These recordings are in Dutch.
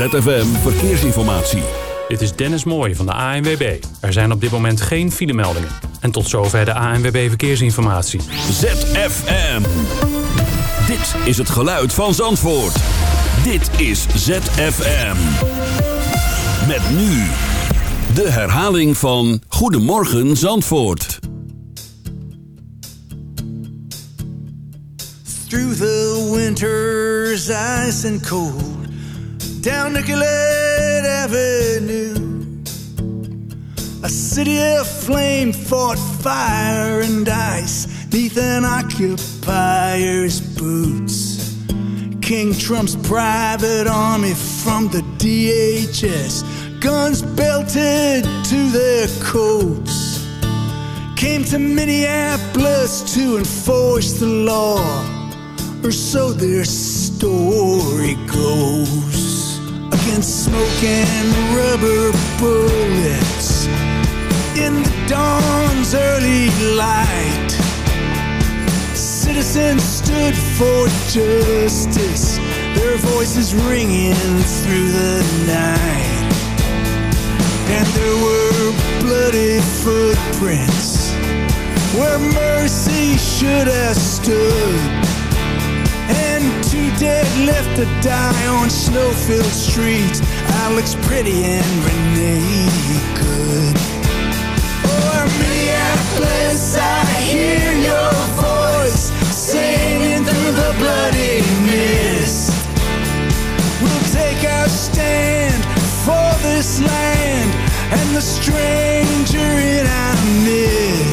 ZFM Verkeersinformatie. Dit is Dennis Mooij van de ANWB. Er zijn op dit moment geen filemeldingen. En tot zover de ANWB Verkeersinformatie. ZFM. Dit is het geluid van Zandvoort. Dit is ZFM. Met nu de herhaling van Goedemorgen Zandvoort. Through the winter's ice and cold Down Nicollet Avenue. A city of flame fought fire and ice. Neath an occupier's boots. King Trump's private army from the DHS Guns belted to their coats Came to Minneapolis to enforce the law Or so their story goes Against smoke and rubber bullets. In the dawn's early light Citizens stood for justice Their voices ringing through the night. And there were bloody footprints Where mercy should have stood And two dead left to die on snow-filled streets Alex Pretty and Renee Good Oh, Minneapolis, I hear your voice Singing through the bloody mist. We'll take our stand for this land And the stranger in our midst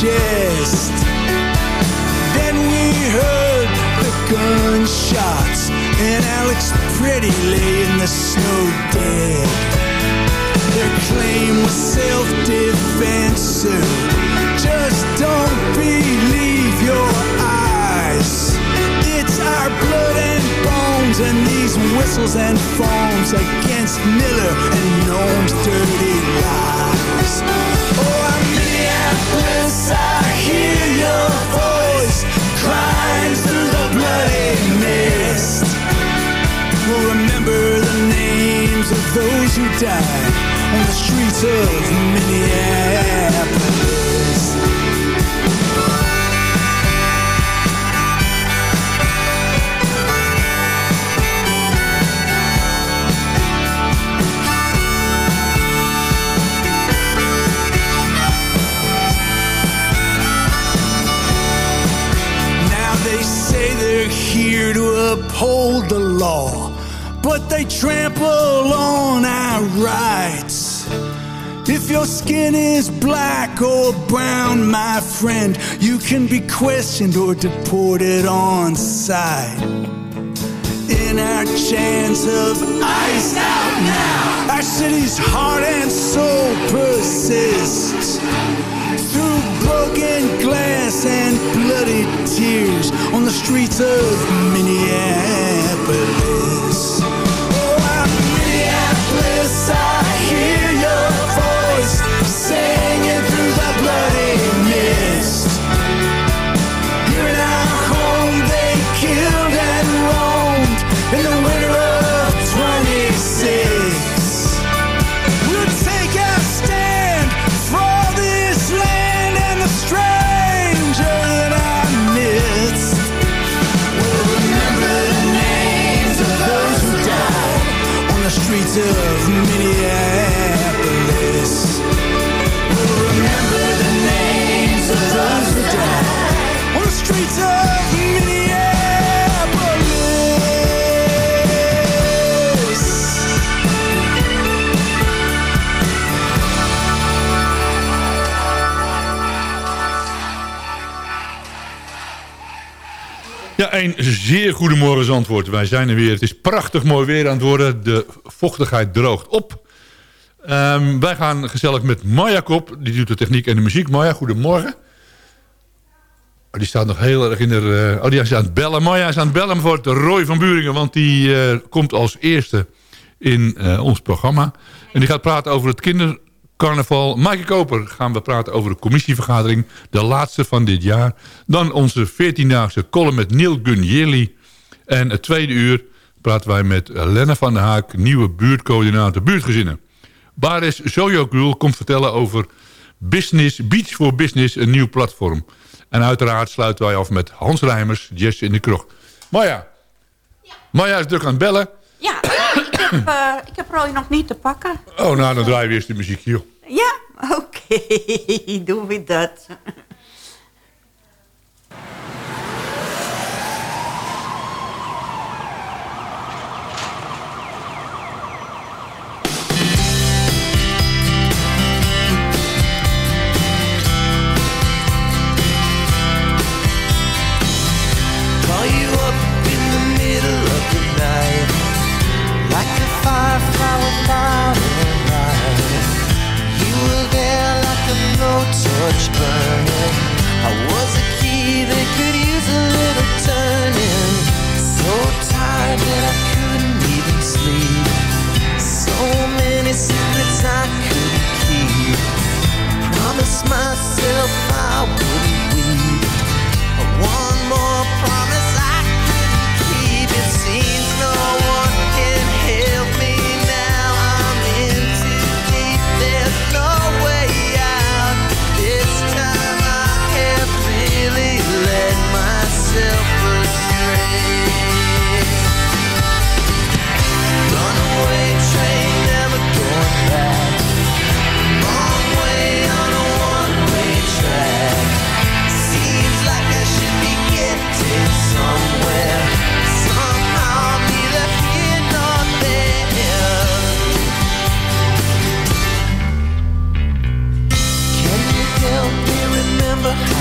chest. Then we heard the gunshots, and Alex Pretty lay in the snow dead. Their claim was self-defense, sir. Just don't believe your eyes. It's our blood and bones and these whistles and foams against Miller and Gnome's dirty lies. Oh, I'm Minneapolis, I hear your voice crying through the bloody mist. We'll remember the names of those who died on the streets of Minneapolis. Uphold the law, but they trample on our rights. If your skin is black or brown, my friend, you can be questioned or deported on sight. In our chance of ice out now, our city's heart and soul persists through broken glass and bloody tears on the streets of Een zeer goedemorgen antwoord. Wij zijn er weer. Het is prachtig mooi weer aan het worden. De vochtigheid droogt op. Ehm, wij gaan gezellig met Maya Kop. Die doet de techniek en de muziek. Maya, goedemorgen. Oh, die staat nog heel erg in de... Uh, oh, die is aan het bellen. Maya is aan het bellen voor het Roy van Buringen. Want die uh, komt als eerste in uh, ons programma. En die gaat praten over het kindercarnaval. Maaike Koper gaan we praten over de commissievergadering. De laatste van dit jaar. Dan onze 14-daagse column met Neil Gunjeli. En het tweede uur praten wij met Lena van der Haak... nieuwe buurtcoördinator buurtgezinnen. Baris Sojokul komt vertellen over Business, Beach for Business, een nieuw platform. En uiteraard sluiten wij af met Hans Rijmers, Jess in de Kroeg. Maya, ja. Maya is druk aan het bellen. Ja, heb, uh, ik heb Roy nog niet te pakken. Oh, nou, dan draaien we eerst de muziek, joh. Ja, oké, okay. doen we dat. Christmas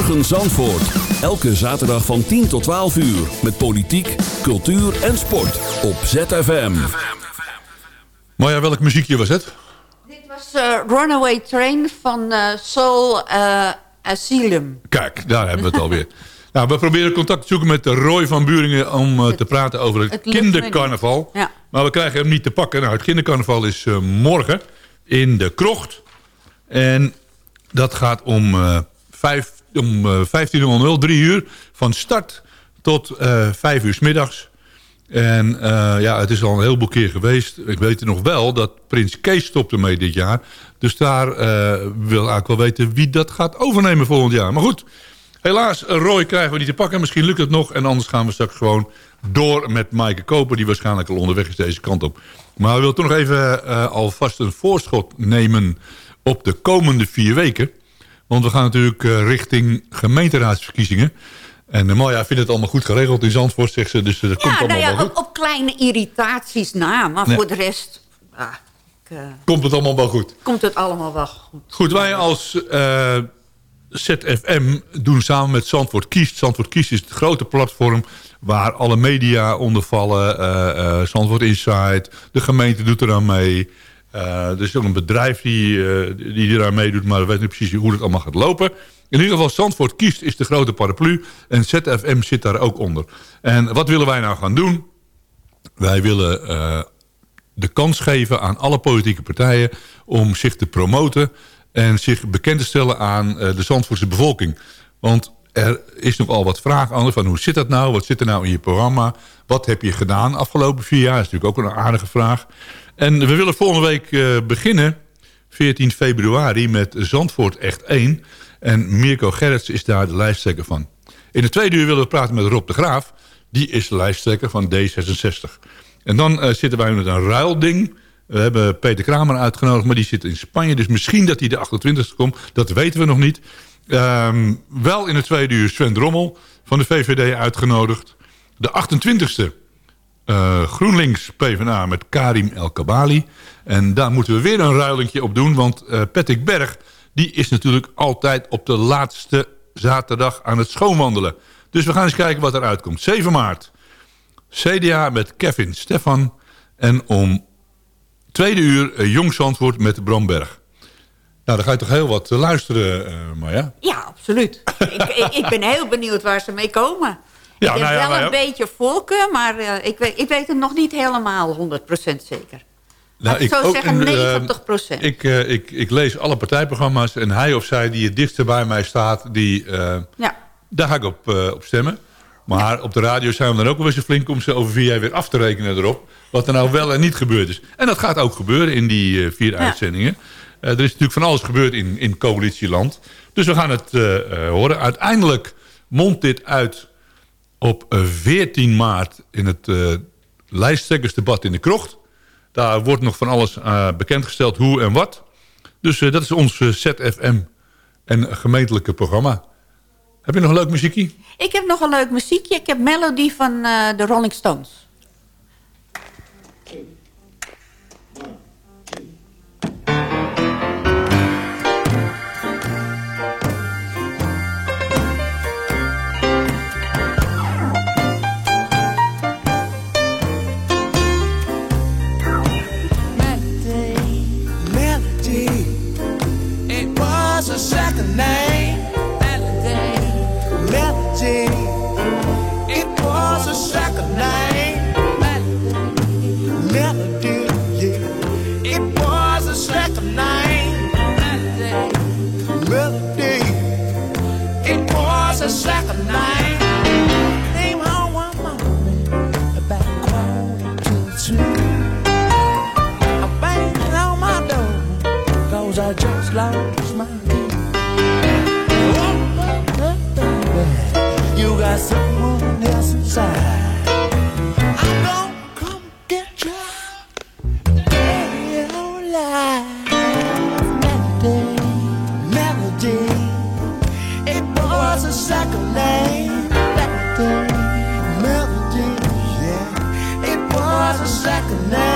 Goedemorgen Zandvoort. Elke zaterdag van 10 tot 12 uur. Met politiek, cultuur en sport. Op ZFM. Marja, welk muziekje was het? Dit was eh, Runaway Train van eh, Soul eh, Asylum. Kijk, daar hebben we het alweer. Nou, we proberen contact te zoeken met Roy van Buringen... om te praten over het, kindercarnaval. Ja. Maar we krijgen hem niet te pakken. Nou, het kindercarnaval is eh, morgen in de krocht. En dat gaat om, eh vijf, om eh 15.00, drie uur. Van start tot eh 5 uur s middags. En eh, ja, het is al een heleboel keer geweest. Ik weet nog wel dat Prins Kees stopte mee dit jaar. Dus daar eh, wil eigenlijk wel weten wie dat gaat overnemen volgend jaar. Maar goed, helaas, Roy krijgen we niet te pakken. Misschien lukt het nog. En anders gaan we straks gewoon door met Maaike Koper... die waarschijnlijk al onderweg is deze kant op. Maar we willen toch nog even eh, alvast een voorschot nemen... op de komende vier weken. Want we gaan natuurlijk eh, richting gemeenteraadsverkiezingen. En uh, Maya vindt het allemaal goed geregeld in Zandvoort, zegt ze. Dus eh, dat komt Ja, allemaal nou ja, wel goed. op, op kleine irritaties na. Maar Nee. voor de rest ah, ik, eh, Komt het allemaal wel goed. komt het allemaal wel goed. Goed, wij als eh, ZFM doen samen met Zandvoort Kiest. Zandvoort Kiest is het grote platform waar alle media onder vallen. eh eh, Zandvoort Insight, de gemeente doet eraan mee. Eh, er is ook een bedrijf die, eh, die eraan meedoet, maar we weten niet precies hoe het allemaal gaat lopen. In ieder geval, Zandvoort Kiest is de grote paraplu en ZFM zit daar ook onder. En wat willen wij nou gaan doen? Wij willen eh, de kans geven aan alle politieke partijen... om zich te promoten en zich bekend te stellen aan de Zandvoortse bevolking. Want er is nogal wat vraag aan van hoe zit dat nou? Wat zit er nou in je programma? Wat heb je gedaan afgelopen vier jaar? Dat is natuurlijk ook een aardige vraag. En we willen volgende week eh, beginnen, 14 februari, met Zandvoort Echt 1. En Mirko Gerrits is daar de lijsttrekker van. In de tweede uur willen we praten met Rob de Graaf. Die is de lijsttrekker van D66. En dan eh, zitten wij met een ruilding. We hebben Peter Kramer uitgenodigd, maar die zit in Spanje. Dus misschien dat hij de 28e komt, dat weten we nog niet. Ehm, wel in de tweede uur Sven Drommel van de VVD uitgenodigd. De 28e eh, GroenLinks PvdA met Karim El Kabali. En daar moeten we weer een ruilingje op doen. Want eh Patrick Berg die is natuurlijk altijd op de laatste zaterdag aan het schoonwandelen. Dus we gaan eens kijken wat eruit komt. 7 maart. CDA met Kevin Stefan. En om tweede uur eh, Jong Zandvoort met Bram Berg. Nou, dan ga je toch heel wat luisteren, Marja? Ja, absoluut. ik, ik ben heel benieuwd waar ze mee komen. Ja, ik heb nou ja, wel een beetje volken, maar eh, ik, weet, ik weet het nog niet helemaal 100% zeker. Nou, ik zou zeggen en, eh, 90%. ik, eh, ik, ik lees alle partijprogramma's en hij of zij die het dichtst bij mij staat... Die, Ja. daar ga ik op, op stemmen. Maar op de radio zijn we dan ook wel eens zo flink om ze over vier jaar weer af te rekenen erop. Wat er nou wel en niet gebeurd is. En dat gaat ook gebeuren in die vier uitzendingen. Er is natuurlijk van alles gebeurd in, in coalitieland. Dus we gaan het horen. Uiteindelijk mondt dit uit op eh, 14 maart in het eh lijsttrekkersdebat in de krocht. Daar wordt nog van alles eh, bekendgesteld hoe en wat. Dus eh, dat is ons eh, ZFM en gemeentelijke programma. Heb je nog een leuk muziekje? Ik heb nog een leuk muziekje. Ik heb Melody van eh, de Rolling Stones. Come get you Melody, melody It was a melody, yeah It was a second name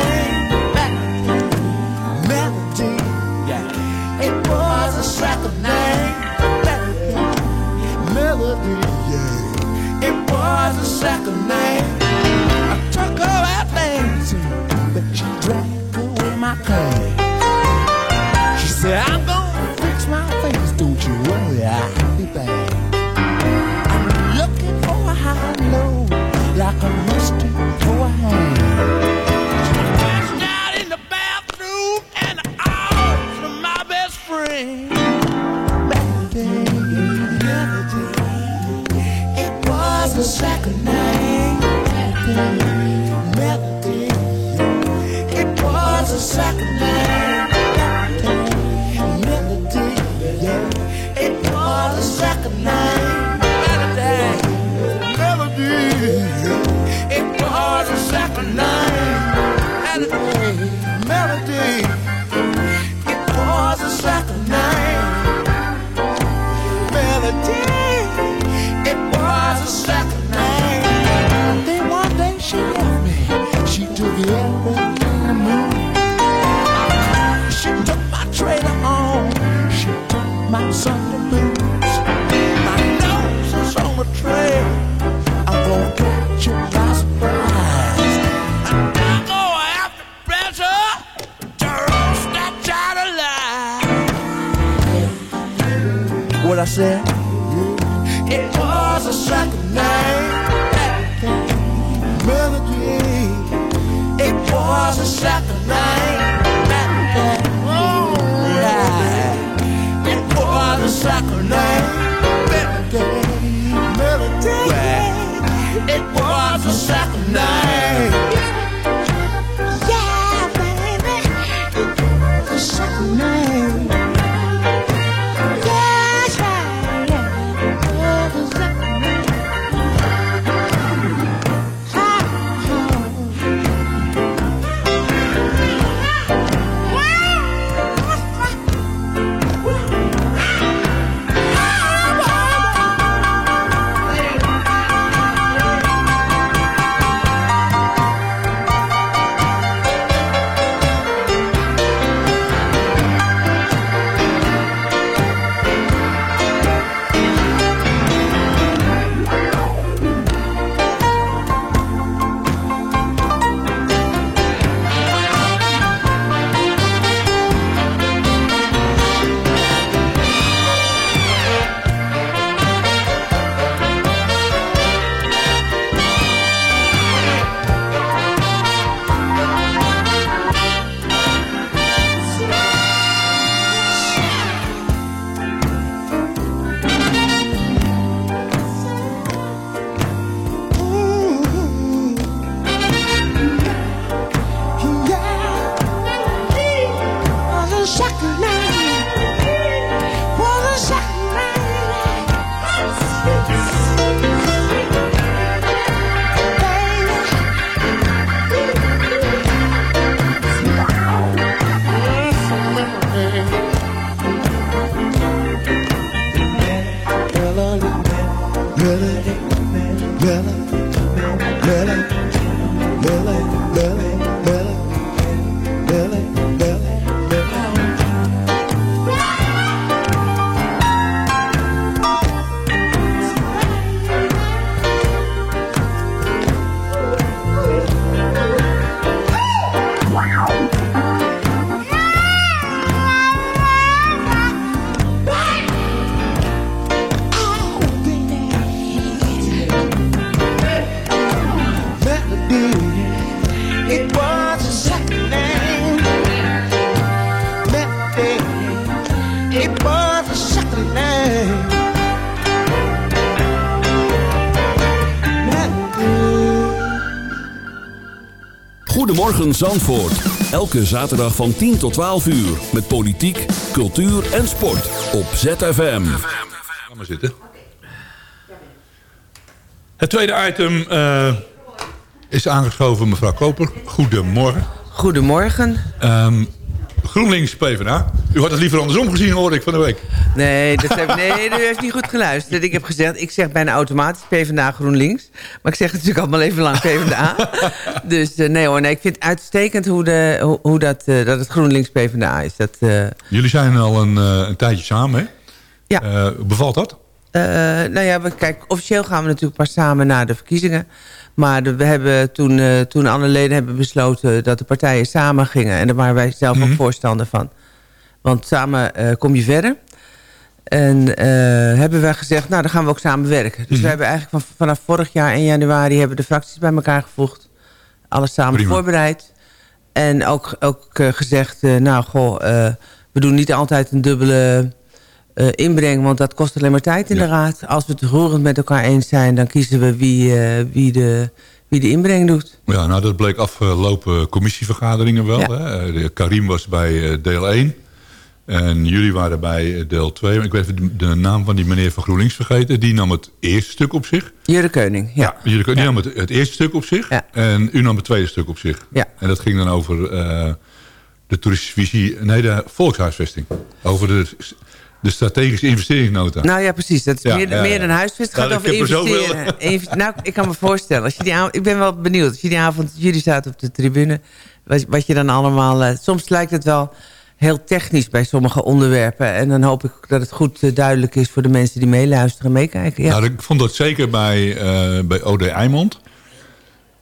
Goedemorgen Zandvoort. Elke zaterdag van 10 tot 12 uur. Met politiek, cultuur en sport. Op ZFM. Ga maar zitten. Het tweede item eh, is aangeschoven mevrouw Koper. Goedemorgen. Goedemorgen. Ehm, GroenLinks PvdA. U had het liever andersom gezien, hoorde ik van de week. Nee, dat heb, nee, u heeft niet goed geluisterd. Ik heb gezegd, ik zeg bijna automatisch PvdA GroenLinks. Maar ik zeg het natuurlijk allemaal even lang PvdA. dus eh, nee hoor, nee, ik vind het uitstekend hoe, de, hoe, hoe dat, eh, dat het GroenLinks PvdA is. Dat, eh, Jullie zijn al een, een tijdje samen, hè? ja. Bevalt dat? Nou ja, we, kijk, officieel gaan we natuurlijk pas samen naar de verkiezingen. Maar de- we hebben toen, toen alle leden hebben besloten dat de partijen samen gingen. En daar waren wij zelf ook voorstander van. Want samen kom je verder. En eh, hebben wij gezegd, nou dan gaan we ook samen werken. Dus we hebben eigenlijk van, vanaf vorig jaar in januari... hebben de fracties bij elkaar gevoegd. Alles samen Prima. voorbereid. En ook, ook eh, gezegd, eh, nou goh, we doen niet altijd een dubbele inbreng... want dat kost alleen maar tijd in Ja. de raad. Als we het roerend met elkaar eens zijn... dan kiezen we wie, wie, de, wie de inbreng doet. Ja, nou dat bleek afgelopen commissievergaderingen wel. Ja. Hè? De Karim was bij deel 1. En jullie waren bij eh, deel 2. Ik weet even de, naam van die meneer van GroenLinks vergeten. Die nam het eerste stuk op zich. Jurre Keuning, ja. Jullie die nam het, het eerste stuk op zich. Ja. En u nam het tweede stuk op zich. Ja. En dat ging dan over eh, de toeristische visie. Nee, de volkshuisvesting. Over de, de strategische investeringsnota. Nou ja, precies. Dat is Ja, meer, ja, meer ja. dan huisvest. Het Ja, gaat over heb er zoveel. investeren. Inve- nou, ik kan me voorstellen. Als je die avond, ik ben wel benieuwd. Als je die avond, jullie zaten op de tribune. Wat, wat je dan allemaal... eh, soms lijkt het wel heel technisch bij sommige onderwerpen. En dan hoop ik dat het goed eh, duidelijk is voor de mensen die meeluisteren en meekijken. Ja. Nou, ik vond dat zeker bij, eh, bij OD Eimond.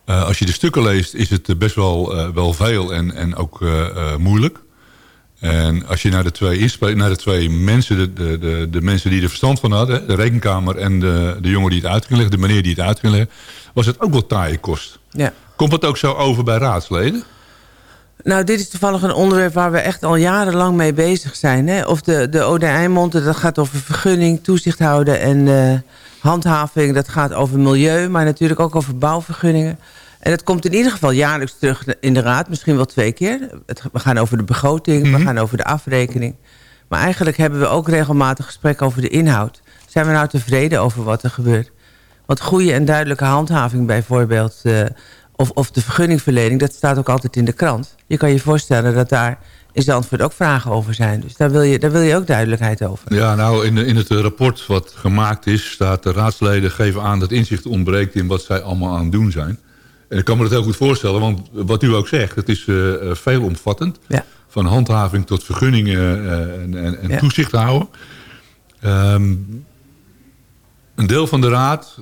Eh, als je de stukken leest, is het best wel, wel veel en, en ook moeilijk. En als je naar de twee, naar de twee mensen, de, de, de, de mensen die er verstand van hadden... de rekenkamer en de, de jongen die het uit leggen, de meneer die het uit leggen... was het ook wel taaie kost. ja. Komt het ook zo over bij raadsleden? Nou, dit is toevallig een onderwerp waar we echt al jarenlang mee bezig zijn. Hè? Of de, de OD Eimond, dat gaat over vergunning, toezicht houden en eh, handhaving. Dat gaat over milieu, maar natuurlijk ook over bouwvergunningen. En dat komt in ieder geval jaarlijks terug in de raad. Misschien wel twee keer. Het, we gaan over de begroting, we gaan over de afrekening. Maar eigenlijk hebben we ook regelmatig gesprekken over de inhoud. Zijn we nou tevreden over wat er gebeurt? Want goede en duidelijke handhaving bijvoorbeeld... eh, of, of de vergunningverlening, dat staat ook altijd in de krant. Je kan je voorstellen dat daar in Zandvoort ook vragen over zijn. Dus daar wil je, daar wil je ook duidelijkheid over. Ja, nou, in, de- in het rapport wat gemaakt is... staat de raadsleden geven aan dat inzicht ontbreekt... in wat zij allemaal aan het doen zijn. En ik kan me dat heel goed voorstellen, want wat u ook zegt... het is eh, veelomvattend. Ja. Van handhaving tot vergunningen eh, en, en, en Ja. toezicht houden. Ehm, een deel van de raad,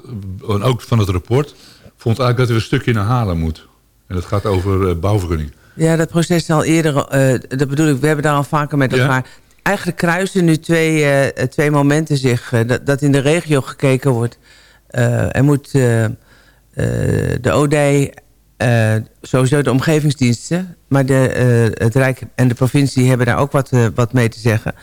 en ook van het rapport... vond eigenlijk dat er een stukje naar Halen moet. En dat gaat over eh, bouwvergunningen. Ja, dat proces is al eerder, eh, dat bedoel ik, we hebben daar al vaker met Ja. elkaar... Eigenlijk kruisen nu twee, eh, twee momenten zich. dat, dat in de regio gekeken wordt. Er moet de OD, eh, sowieso de omgevingsdiensten... maar de, het Rijk en de provincie hebben daar ook wat, wat mee te zeggen.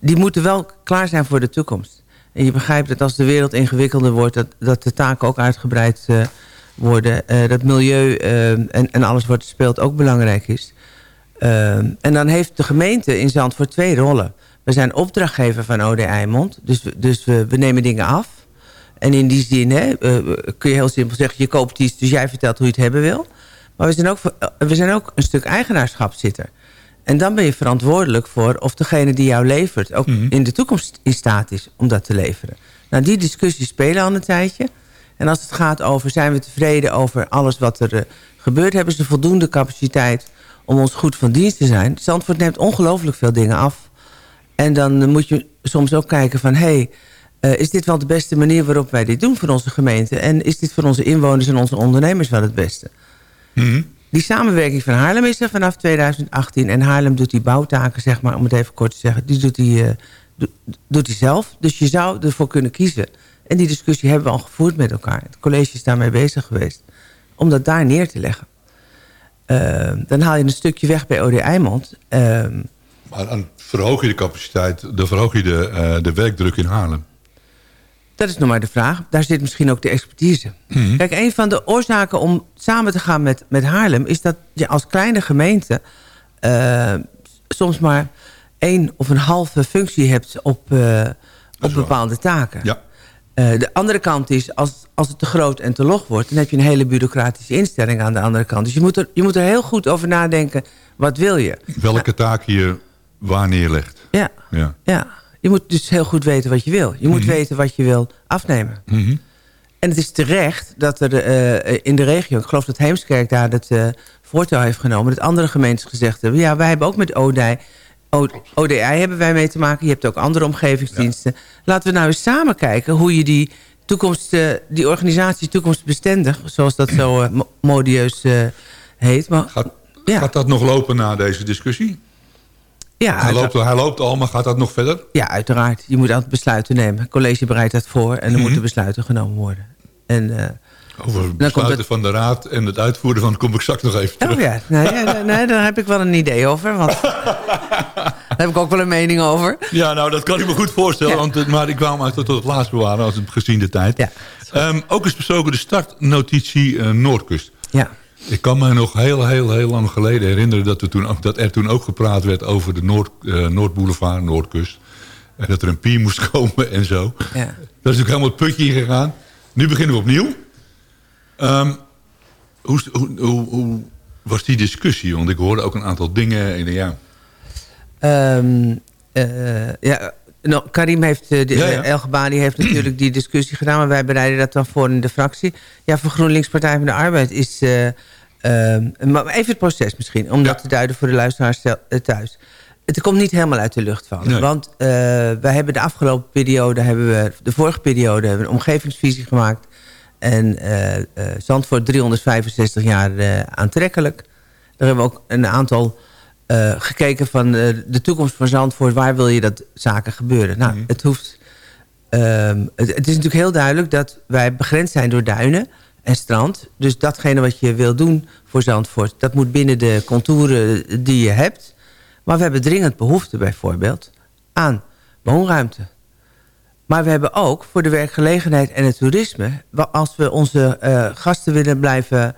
Die moeten wel klaar zijn voor de toekomst. En je begrijpt dat als de wereld ingewikkelder wordt... dat, dat de taken ook uitgebreid eh, worden. eh, dat milieu eh, en, en alles wat speelt ook belangrijk is. En dan heeft de gemeente in Zandvoort twee rollen. We zijn opdrachtgever van OD Eimond. Dus, dus we, we nemen dingen af. En in die zin hè, kun je heel simpel zeggen... je koopt iets, dus jij vertelt hoe je het hebben wil. Maar we zijn ook, we zijn ook een stuk eigenaarschap zit er. En dan ben je verantwoordelijk voor of degene die jou levert... ook in de toekomst in staat is om dat te leveren. Nou, die discussies spelen al een tijdje. En als het gaat over zijn we tevreden over alles wat er eh, gebeurt... hebben ze voldoende capaciteit om ons goed van dienst te zijn. Zandvoort neemt ongelooflijk veel dingen af. En dan eh, moet je soms ook kijken van... hey, eh, is dit wel de beste manier waarop wij dit doen voor onze gemeente? En is dit voor onze inwoners en onze ondernemers wel het beste? Die samenwerking van Haarlem is er vanaf 2018. En Haarlem doet die bouwtaken, zeg maar, om het even kort te zeggen... die doet hij eh, do- doet die zelf. Dus je zou ervoor kunnen kiezen. En die discussie hebben we al gevoerd met elkaar. Het college is daarmee bezig geweest. Om dat daar neer te leggen. Eh, dan haal je een stukje weg bij OD Eimond. Eh, Maar dan verhoog je de capaciteit, dan verhoog je de, eh, de werkdruk in Haarlem. Dat is nog maar de vraag. Daar zit misschien ook de expertise. Kijk, een van de oorzaken om samen te gaan met, met Haarlem... is dat je als kleine gemeente eh, soms maar één of een halve functie hebt op, eh, op bepaalde taken. Ja. Eh, de andere kant is, als, als het te groot en te log wordt... dan heb je een hele bureaucratische instelling aan de andere kant. Dus je moet er, je moet er heel goed over nadenken, wat wil je? Welke taak je waar neerlegt. Ja, Ja. ja. Je moet dus heel goed weten wat je wil. Je moet weten wat je wil afnemen. Mhm. En het is terecht dat er eh, in de regio... ik geloof dat Heemskerk daar het eh voortouw heeft genomen... dat andere gemeentes gezegd hebben... ja, wij hebben ook met ODI, O- ODI hebben wij mee te maken. Je hebt ook andere omgevingsdiensten. Laten we nou eens samen kijken hoe je die, toekomst, eh, die organisatie toekomstbestendig... zoals dat zo mo- modieus heet. Maar, Gaat, Ja. gaat dat nog lopen na deze discussie? Ja, Hij loopt, hij loopt al, maar gaat dat nog verder? ja, uiteraard. Je moet altijd besluiten nemen. Het college bereidt dat voor en er moeten besluiten genomen worden. En... eh, Over besluiten het- van de raad en het uitvoeren van kom ik straks nog even terug. Oh ja, nee, nee, nee, daar heb ik wel een idee over. Want heb ik ook wel een mening over. Ja, nou, dat kan ik me goed voorstellen. Ja. Want, het- maar ik wou hem eigenlijk tot het laatst bewaren, als het gezien de tijd. Ja. Ehm, ook is besproken de startnotitie eh, Noordkust. Ja. Ik kan me nog heel, heel, heel lang geleden herinneren... dat, we toen ook, dat er toen ook gepraat werd over de Noord, eh, Noordboulevard, Noordkust. En dat er een pier moest komen en zo. Ja. Dat is natuurlijk helemaal het putje ingegaan. Nu beginnen we opnieuw. Ehm, hoe, hoe, hoe, hoe was die discussie? Want ik hoorde ook een aantal dingen. En ja, eh, ja, nou, Karim heeft, eh, de, Ja, ja. El Gebali heeft natuurlijk die discussie gedaan... maar wij bereiden dat dan voor in de fractie. Ja, voor GroenLinks Partij van de Arbeid is... eh, ehm, maar even het proces misschien, om dat te duiden voor de luisteraars eh, thuis. Het komt niet helemaal uit de lucht vallen. Nee. Want eh, wij hebben de afgelopen periode, hebben we, de vorige periode... hebben we een omgevingsvisie gemaakt. En eh eh, Zandvoort 365 jaar eh, aantrekkelijk. Daar hebben we ook een aantal eh, gekeken van eh, de toekomst van Zandvoort. Waar wil je dat zaken gebeuren? Nou, het hoeft... ehm, het, het is natuurlijk heel duidelijk dat wij begrensd zijn door duinen en strand. Dus datgene wat je wil doen voor Zandvoort... dat moet binnen de contouren die je hebt. Maar we hebben dringend behoefte bijvoorbeeld aan woonruimte. Maar we hebben ook voor de werkgelegenheid en het toerisme... als we onze eh, gasten willen blijven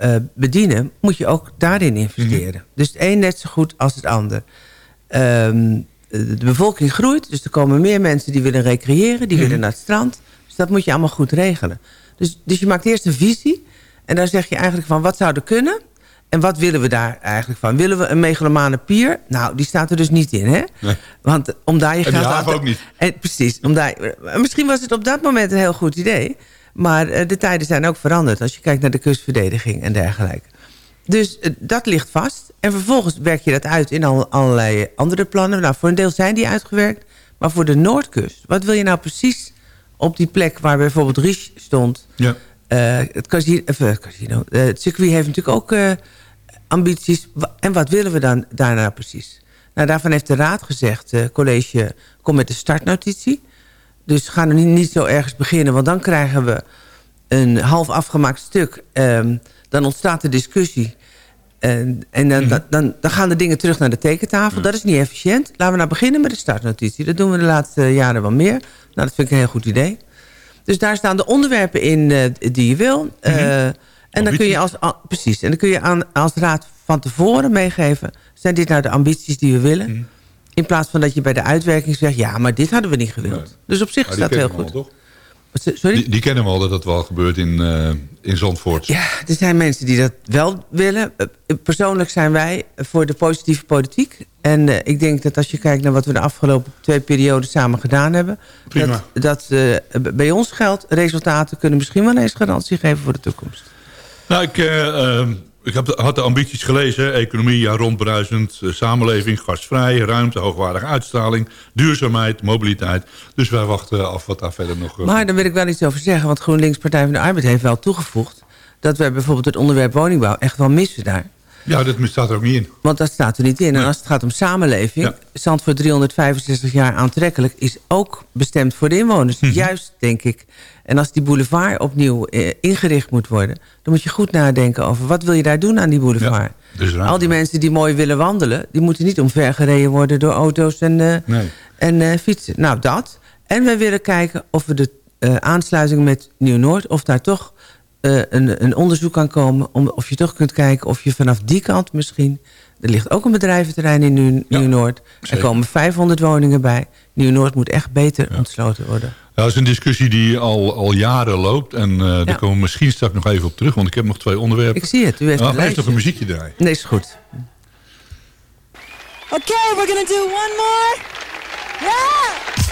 eh, bedienen... moet je ook daarin investeren. Dus het een net zo goed als het ander. Ehm, de bevolking groeit, dus er komen meer mensen die willen recreëren... die willen naar het strand. Dus dat moet je allemaal goed regelen. Dus, dus je maakt eerst een visie... en daar zeg je eigenlijk van wat zou er kunnen... En wat willen we daar eigenlijk van? Willen we een megalomane pier? Nou, die staat er dus niet in, hè? Nee. Want om daar je En aan te- ook niet. En, precies. Om daar, misschien was het op dat moment een heel goed idee. Maar eh, de tijden zijn ook veranderd. Als je kijkt naar de kustverdediging en dergelijke. Dus eh, dat ligt vast. En vervolgens werk je dat uit in al, allerlei andere plannen. Nou, voor een deel zijn die uitgewerkt. Maar voor de Noordkust. Wat wil je nou precies op die plek waar bijvoorbeeld Ries stond... ja. Eh, het, casino, het circuit heeft natuurlijk ook ambities. En wat willen we dan daarna precies? Nou, daarvan heeft de raad gezegd... college, kom met de startnotitie. Dus ga er niet, niet zo ergens beginnen... want dan krijgen we een half afgemaakt stuk. Ehm, dan ontstaat de discussie... En, en dan, dan, dan, dan gaan de dingen terug naar de tekentafel. Dat is niet efficiënt. Laten we nou beginnen met de startnotitie. Dat doen we de laatste jaren wel meer. Nou, dat vind ik een heel goed idee. Dus daar staan de onderwerpen in eh, die je wil. Eh, en dan kun je als, a- precies, en dan kun je aan, als raad van tevoren meegeven... zijn dit nou de ambities die we willen? In plaats van dat je bij de uitwerking zegt... ja, maar dit hadden we niet gewild. Nee. Dus op zich Maar is dat heel goed. al, toch? Wat- Sorry? Die, die kennen we al dat dat wel gebeurt in, eh, in Zandvoort. Ja, er zijn mensen die dat wel willen. Eh, Persoonlijk zijn wij voor de positieve politiek. En eh, ik denk dat als je kijkt naar wat we de afgelopen twee perioden samen gedaan hebben... Prima. dat, dat bij ons geldt, resultaten kunnen misschien wel eens garantie geven voor de toekomst. Nou, ik, ik heb, had de ambities gelezen. Economie, ja, rondbruisend, eh, samenleving, gastvrij, ruimte, hoogwaardige uitstraling, duurzaamheid, mobiliteit. Dus wij wachten af wat daar verder nog... eh, Maar daar wil ik wel iets over zeggen. Want GroenLinks Partij van de Arbeid heeft wel toegevoegd... dat wij bijvoorbeeld het onderwerp woningbouw echt wel missen daar. Ja, dat staat er ook niet in. Want dat staat er niet in. En als het gaat om samenleving... Ja. Zandvoort 365 jaar aantrekkelijk... is ook bestemd voor de inwoners. Mhm. Juist, denk ik. En als die boulevard opnieuw eh, ingericht moet worden... dan moet je goed nadenken over... wat wil je daar doen aan die boulevard? Ja, dus. Al die mensen die mooi willen wandelen... die moeten niet omvergereden worden door auto's en, eh, Nee. en eh, fietsen. Nou, dat. En wij willen kijken of we de aansluiting met Nieuw-Noord... of daar toch eh, een, een onderzoek kan komen... Om, of je toch kunt kijken of je vanaf die kant misschien... er ligt ook een bedrijventerrein in Nieuw- Ja, Nieuw-Noord. er komen 500 woningen bij. Nieuw-Noord moet echt beter ontsloten worden. Ja, dat is een discussie die al, al jaren loopt. En eh, daar Ja. komen we misschien straks nog even op terug. Want ik heb nog twee onderwerpen. Ik zie het, u heeft Nou, een nog een muziekje draaien. Nee, is goed. Okay, we're gonna do one more. Yeah!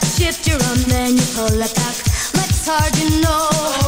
Back, shift your arm, then you pull it back. It's hard to know.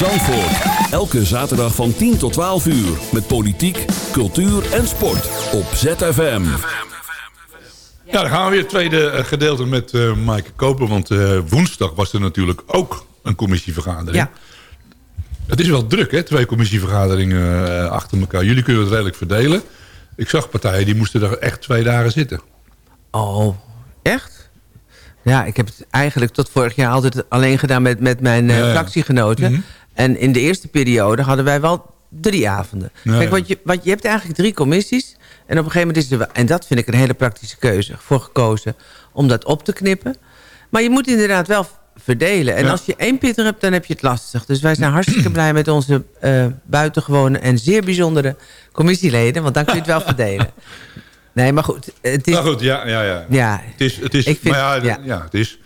Zandvoort. Elke zaterdag van 10 tot 12 uur. Met politiek, cultuur en sport. Op ZFM. Ja, dan gaan we weer het tweede eh, gedeelte met eh Maaike Koper. Want eh, woensdag was er natuurlijk ook een commissievergadering. Ja. Het is wel druk, hè? Twee commissievergaderingen achter elkaar. Jullie kunnen het redelijk verdelen. Ik zag partijen die moesten er echt twee dagen zitten. Oh, echt? Ja, ik heb het eigenlijk tot vorig jaar altijd alleen gedaan met, met mijn Ja, ja. fractiegenoten. Mhm. En in de eerste periode hadden wij wel drie avonden. Kijk, want je, want je hebt eigenlijk drie commissies. En op een gegeven moment is er. En dat vind ik een hele praktische keuze voor gekozen. Om dat op te knippen. Maar je moet inderdaad wel verdelen. En Ja. als je één pitter hebt, dan heb je het lastig. Dus wij zijn hartstikke blij met onze eh, buitengewone en zeer bijzondere commissieleden. Want dan kun je het wel verdelen. Nee, maar goed. Het is, Nou goed, ja, ja, ja. ja, Het is, het is, Ik vind- maar ja, ja. ja. het is.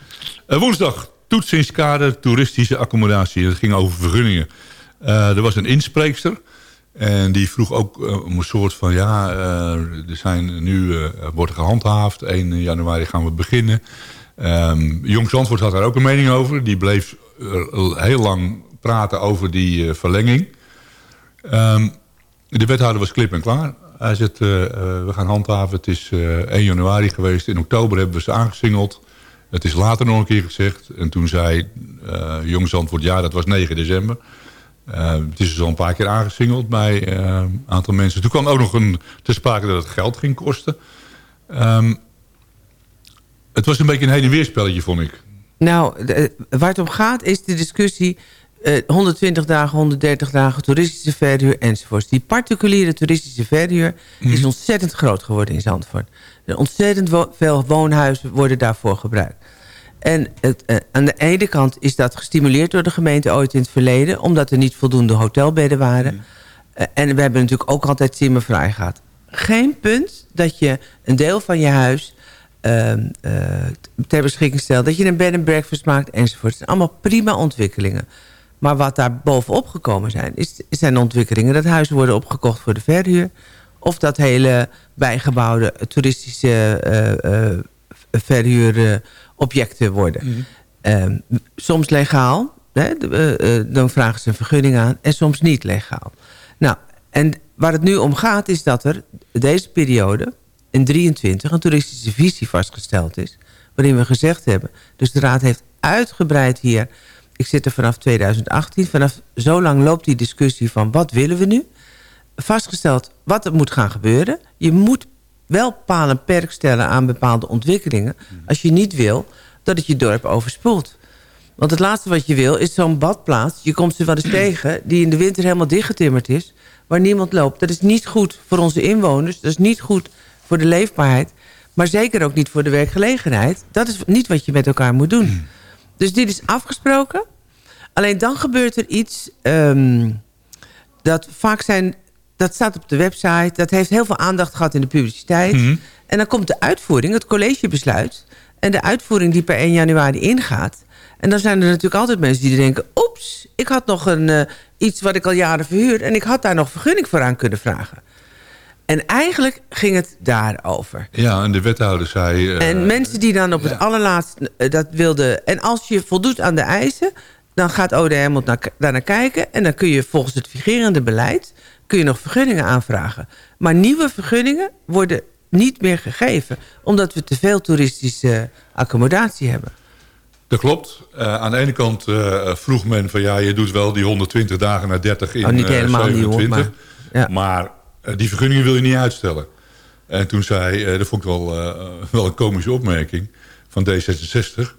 Eh, woensdag, toetsingskader toeristische accommodatie. Het ging over vergunningen. Eh, er was een inspreekster. En die vroeg ook eh, om een soort van... ja, eh, er zijn nu wordt gehandhaafd. 1 januari gaan we beginnen. Ehm Jong Zandvoort had daar ook een mening over. Die bleef heel lang praten over die verlenging. Ehm, de wethouder was klip en klaar. Hij zegt, we gaan handhaven. Het is eh 1 januari geweest. In oktober hebben we ze aangesingeld. Het is later nog een keer gezegd. En toen zei Jong Zandvoort, ja, dat was 9 december. Eh, het is dus al een paar keer aangesingeld bij eh, een aantal mensen. Toen kwam ook nog een, te sprake dat het geld ging kosten. Ehm, het was een beetje een heen en weer spelletje, vond ik. Nou, de- waar het om gaat is de discussie... eh, 120 dagen, 130 dagen, toeristische verhuur enzovoorts. Die particuliere toeristische verhuur is ontzettend groot geworden in Zandvoort. Ontzettend wo- veel woonhuizen worden daarvoor gebruikt. En het, eh, aan de ene kant is dat gestimuleerd door de gemeente ooit in het verleden... omdat er niet voldoende hotelbedden waren. Eh, en we hebben natuurlijk ook altijd Zimmervrij gehad. Geen punt dat je een deel van je huis ehm, eh, ter beschikking stelt. Dat je een bed and breakfast maakt enzovoort. Het zijn allemaal prima ontwikkelingen. Maar wat daar bovenop gekomen zijn... Is, zijn ontwikkelingen dat huizen worden opgekocht voor de verhuur... of dat hele bijgebouwde toeristische eh, eh, verhuurobjecten worden. Ehm, soms legaal, hè, de- eh, eh, dan vragen ze een vergunning aan... en soms niet legaal. Nou, en waar het nu om gaat is dat er deze periode in 23 een toeristische visie vastgesteld is. Waarin we gezegd hebben, dus de Raad heeft uitgebreid hier ik zit er vanaf 2018. Vanaf zo lang loopt die discussie van wat willen we nu? Vastgesteld wat er moet gaan gebeuren. Je moet wel paal en perk stellen aan bepaalde ontwikkelingen... als je niet wil dat het je dorp overspoelt. Want het laatste wat je wil is zo'n badplaats. Je komt ze wel eens tegen die in de winter helemaal dichtgetimmerd is... waar niemand loopt. Dat is niet goed voor onze inwoners. Dat is niet goed voor de leefbaarheid. Maar zeker ook niet voor de werkgelegenheid. Dat is niet wat je met elkaar moet doen. Dus dit is afgesproken. Alleen dan gebeurt er iets... ehm, dat vaak zijn... Dat staat op de website. Dat heeft heel veel aandacht gehad in de publiciteit. En dan komt de uitvoering, het collegebesluit. En de uitvoering die per 1 januari ingaat. En dan zijn er natuurlijk altijd mensen die denken... oeps, ik had nog een, eh, iets wat ik al jaren verhuur... en ik had daar nog vergunning voor aan kunnen vragen. En eigenlijk ging het daarover. Ja, en de wethouder zei... eh, En mensen die dan op het allerlaatst eh, dat wilden... En als je voldoet aan de eisen, dan gaat ODM naar, daar naar kijken... en dan kun je volgens het vigerende beleid... kun je nog vergunningen aanvragen. Maar nieuwe vergunningen worden niet meer gegeven... omdat we te veel toeristische accommodatie hebben. Dat klopt. Eh, aan de ene kant eh, vroeg men van ja, je doet wel die 120 dagen naar 30 in Oh, niet eh, helemaal niet, hoor, 27. maar- ja. Maar die vergunningen wil je niet uitstellen. En toen zei, dat vond ik wel, wel een komische opmerking van D66.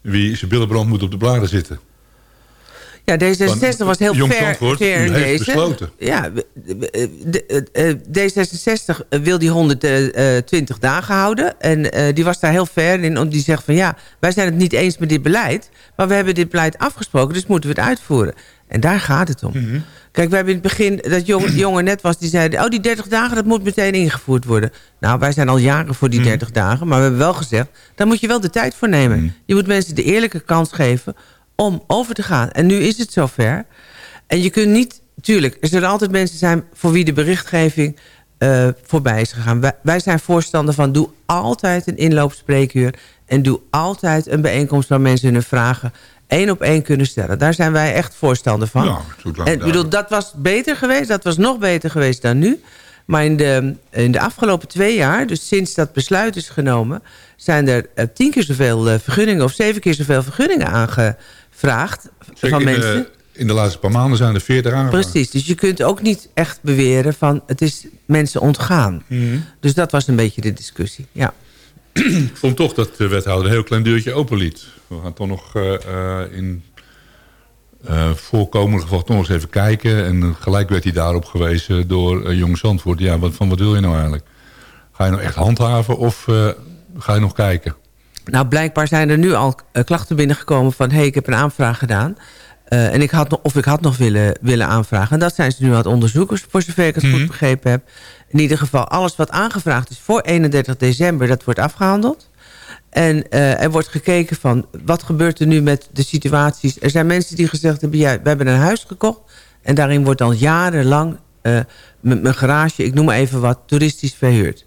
Wie zijn billenbrand moet op de bladen zitten. Ja, D66 was heel Jong Zandvoort, fair u in deze. besloten. Ja, de- de- eh, D66 wil die 120 dagen houden. En eh, die was daar heel fair in. Om die zegt van ja, wij zijn het niet eens met dit beleid. Maar we hebben dit beleid afgesproken, dus moeten we het uitvoeren. En daar gaat het om. Mhm. Kijk, we hebben in het begin, dat jongen, jongen net was, die zei... oh, die 30 dagen, dat moet meteen ingevoerd worden. Nou, wij zijn al jaren voor Mhm. die 30 dagen. Maar we hebben wel gezegd, daar moet je wel de tijd voor nemen. Mhm. Je moet mensen de eerlijke kans geven om over te gaan. En nu is het zover. En je kunt niet... Tuurlijk, er zullen altijd mensen zijn voor wie de berichtgeving eh, voorbij is gegaan. Wij, wij zijn voorstander van doe altijd een inloopspreekuur. En doe altijd een bijeenkomst waar mensen hun vragen één op één kunnen stellen. Daar zijn wij echt voorstander van. Ja, dat en bedoel, dat was beter geweest. Dat was nog beter geweest dan nu. Maar in de, in de afgelopen twee jaar, dus sinds dat besluit is genomen... zijn er eh, tien keer zoveel eh, vergunningen... of zeven keer zoveel vergunningen Zeg, van in, mensen. De, in de laatste paar maanden zijn er 40 aangevraagd. Precies, dus je kunt ook niet echt beweren van het is mensen ontgaan. Mhm. Dus dat was een beetje de discussie, ja. Ik vond toch dat de wethouder een heel klein deurtje open liet. We gaan toch nog eh, eh, in eh voorkomende geval toch nog eens even kijken. En gelijk werd hij daarop gewezen door eh, Jong Zandvoort. Ja, wat, van wat wil je nou eigenlijk? Ga je nou echt handhaven of ga je nog kijken? Nou, blijkbaar zijn er nu al eh, klachten binnengekomen van... hé, hey, ik heb een aanvraag gedaan. Eh, en ik had nog, of ik had nog willen, willen aanvragen. En dat zijn ze nu aan het onderzoeken, voor zover ik het goed begrepen heb. In ieder geval, alles wat aangevraagd is voor 31 december... dat wordt afgehandeld. En eh, er wordt gekeken van, wat gebeurt er nu met de situaties? Er zijn mensen die gezegd hebben, ja, we hebben een huis gekocht... en daarin wordt al jarenlang met mijn garage, ik noem maar even wat, toeristisch verhuurd.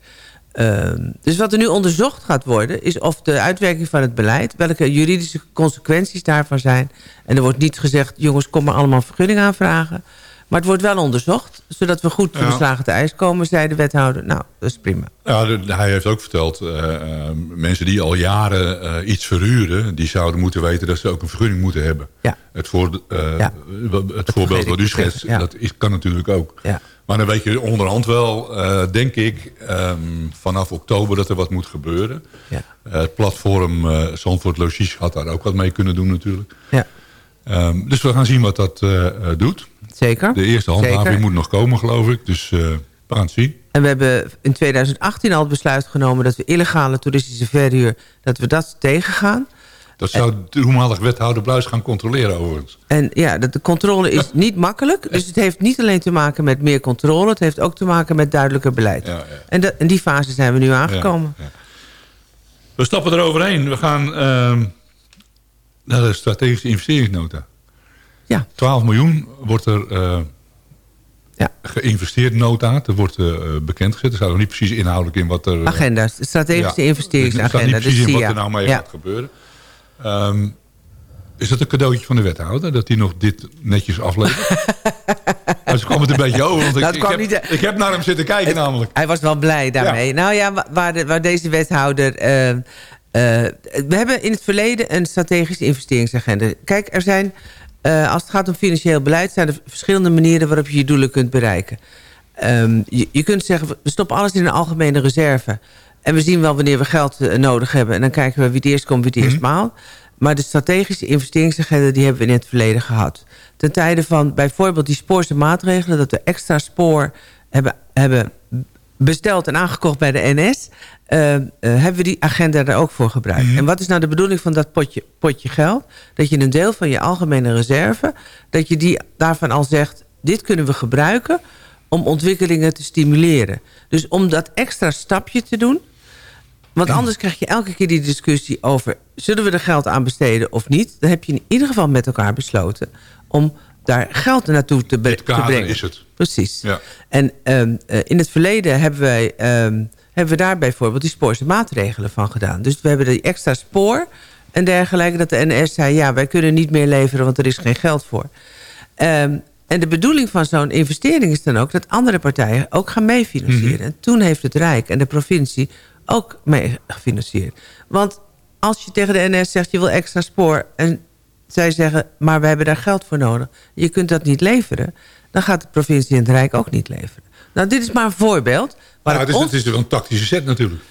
Ehm, dus wat er nu onderzocht gaat worden... is of de uitwerking van het beleid... welke juridische consequenties daarvan zijn. En er wordt niet gezegd... jongens, kom maar allemaal vergunning aanvragen. Maar het wordt wel onderzocht... zodat we goed voor de Ja. slagen te ijs komen... zei de wethouder. Nou, dat is prima. Ja, hij heeft ook verteld, eh, eh, mensen die al jaren eh, iets verhuren... die zouden moeten weten dat ze ook een vergunning moeten hebben. Ja. Het, voor, eh, Ja. het voorbeeld wat u schetst, ja. dat is, kan natuurlijk ook. Ja. Maar dan weet je onderhand wel, eh, denk ik, ehm, vanaf oktober dat er wat moet gebeuren. Ja. Eh, het platform eh Zandvoort Logies had daar ook wat mee kunnen doen natuurlijk. Ja, Ehm, dus we gaan zien wat dat doet. zeker. De eerste handhaving Zeker. moet nog komen, geloof ik. Dus we gaan het zien. En we hebben in 2018 al het besluit genomen... dat we illegale toeristische verhuur... dat we dat tegengaan. Dat zou de toenmalig wethouder Bluis gaan controleren overigens. En ja, de controle is niet makkelijk. Dus het heeft niet alleen te maken met meer controle... het heeft ook te maken met duidelijker beleid. Ja, ja. En dat- in die fase zijn we nu aangekomen. Ja. We stappen eroverheen. We gaan ehm, naar de strategische investeringsnota. Ja. 12 miljoen wordt er eh, Ja. geïnvesteerd, nota. Er wordt eh, bekendgezet. Er staat nog niet precies inhoudelijk in wat er... eh, Agenda's, de strategische ja, investeringsagenda. Er staat niet precies in wat er nou mee ja. gaat gebeuren. Ehm, is dat een cadeautje van de wethouder? Dat hij nog dit netjes aflevert? Maar Ze kwam het een beetje over. Want ik, ik, heb, niet, eh, ik heb naar hem zitten kijken namelijk. Hij was wel blij daarmee. Nou ja, wa- waar, de- waar deze wethouder... eh, Eh, we hebben in het verleden een strategische investeringsagenda. Kijk, er zijn, eh, als het gaat om financieel beleid... zijn er verschillende manieren waarop je je doelen kunt bereiken. Ehm, je, je kunt zeggen, we stoppen alles in een algemene reserve. En we zien wel wanneer we geld eh, nodig hebben. En dan kijken we wie het eerst komt, wie het eerst maalt. Maar de strategische investeringsagenda die hebben we in het verleden gehad. Ten tijde van bijvoorbeeld die spoorse maatregelen... dat we extra spoor hebben, hebben besteld en aangekocht bij de NS... eh, eh, hebben we die agenda daar ook voor gebruikt. En wat is nou de bedoeling van dat potje, potje geld? Dat je een deel van je algemene reserve... dat je die daarvan al zegt... dit kunnen we gebruiken om ontwikkelingen te stimuleren. Dus om dat extra stapje te doen... Want anders krijg je elke keer die discussie over... zullen we er geld aan besteden of niet? Dan heb je in ieder geval met elkaar besloten... om daar geld naartoe te, Het te brengen. is het. Precies. Ja. En ehm, eh, in het verleden hebben, wij, ehm, hebben we daar bijvoorbeeld... die spoorse maatregelen van gedaan. Dus we hebben die extra spoor en dergelijke... dat de NS zei, ja, wij kunnen niet meer leveren... want er is geen geld voor. Ehm, en de bedoeling van zo'n investering is dan ook... dat andere partijen ook gaan meefinancieren. En toen heeft het Rijk en de provincie ook mee gefinancierd. Want als je tegen de NS zegt, je wil extra spoor... en zij zeggen, maar we hebben daar geld voor nodig. Je kunt dat niet leveren. Dan gaat de provincie en het Rijk ook niet leveren. Nou, dit is maar een voorbeeld. Waar Ja, het is, het is wel een tactische set natuurlijk.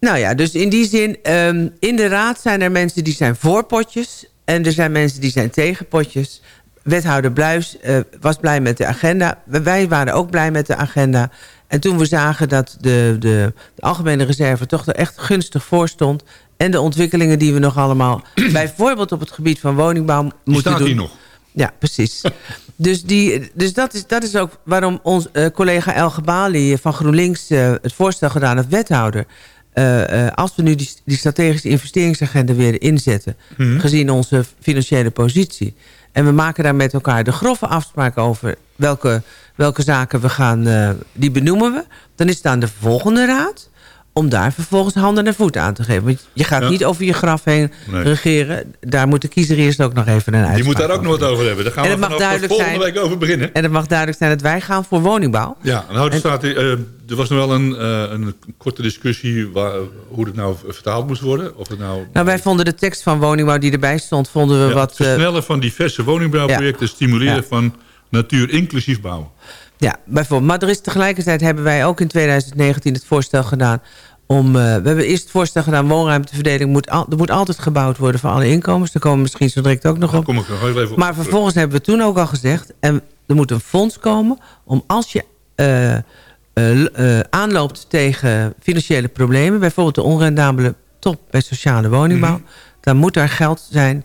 nou ja, dus in die zin, ehm, in de raad zijn er mensen die zijn voor potjes... en er zijn mensen die zijn tegen potjes. Wethouder Bluis eh, was blij met de agenda. Wij waren ook blij met de agenda. En toen we zagen dat de, de, de algemene reserve toch er echt gunstig voor stond... en de ontwikkelingen die we nog allemaal... bijvoorbeeld op het gebied van woningbouw Die moeten staat doen... hier nog. Ja, precies. dus die, dus dat, is, dat is ook waarom ons eh, collega El Gebali van GroenLinks eh, het voorstel gedaan heeft, wethouder. eh, als we nu die, die strategische investeringsagenda weer inzetten, gezien onze financiële positie. En we maken daar met elkaar de grove afspraken over welke, welke zaken we gaan, eh, die benoemen we. Dan is het aan de volgende raad om daar vervolgens handen en voeten aan te geven. Want je gaat Ja. niet over je graf heen Nee. regeren. Daar moet de kiezer eerst ook nog even een uitspraak Je moet daar ook nog wat over hebben. Daar gaan En we het mag duidelijk volgende zijn- week over beginnen. en het mag duidelijk zijn dat wij gaan voor woningbouw. Ja, nou, er, staat, eh, er was nog wel een, eh, een korte discussie waar, hoe het nou vertaald moest worden. Of het nou, Nou, wij vonden de tekst van woningbouw die erbij stond, vonden we ja, wat... eh, versnellen van diverse woningbouwprojecten, stimuleren van natuur inclusief bouwen. ja, bijvoorbeeld. Maar er is tegelijkertijd hebben wij ook in 2019 het voorstel gedaan... om, eh, we hebben eerst het voorstel gedaan, woonruimteverdeling moet, al, er moet altijd gebouwd worden voor alle inkomens. Daar komen we misschien zo direct ook nog op. kom ik nog even op Maar vervolgens hebben we toen ook al gezegd... en er moet een fonds komen om als je eh, eh, aanloopt tegen financiële problemen... bijvoorbeeld de onrendabele top bij sociale woningbouw... dan moet daar geld zijn